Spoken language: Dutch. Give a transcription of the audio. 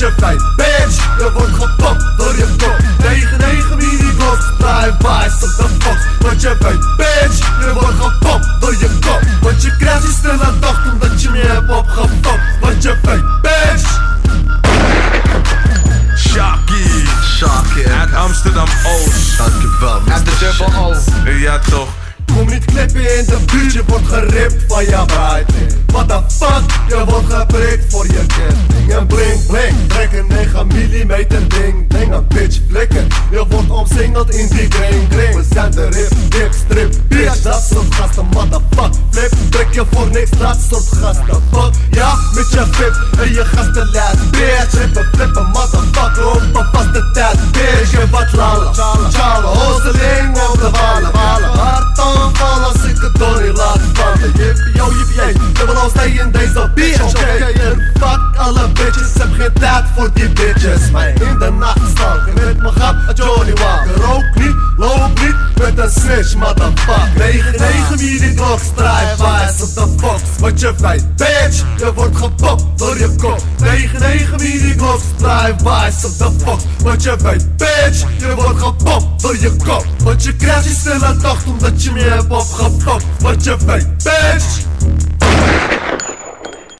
je fijn Bitch, je wordt gepompt door je kop. 9-9 minibos, blijf wijs op de box Wat je fijn Bitch, je wordt gepompt door je kop. Want je krijgt je snel dag omdat je me hebt opgepakt. Wat je fijn Bitch. Shaki. Shaki Uit Amsterdam Oost. Dankjewel Uit de dubbel Ja toch. Kom niet knippen in de buurt, je wordt geript van je buiten What the fuck, je wordt geprikt voor je kind 9 mm ding ding Een bitch flikker, je wordt omsingeld in die kring kring We zijn de rip, dip, strip, bitch. Dat soort gasten, motherfuck Flip, trek je voor niks, dat soort gasten Fuck, ja, met je vip en je gasten laat Bitch, rippen, flippen, motherfucker Op een vaste tijd, bitch. Je wat lala, in deze bitch Oké, en fuck alle bitches, heb geen tijd voor die bitches Maar in de nacht stalken, met me gaat Johnny Walker. Rook niet, loop niet, met een snitch, motherfucker. 9-9 wie die klok strijft, wijs op de fox Wat je weet, bitch, je wordt gepopt door je kop. 9-9 wie die klok strijft, wijs op de fox Wat je weet, bitch, je wordt gepopt door je kop. Want je krijgt je stille dacht omdat je me hebt opgefokt Wat je weet, bitch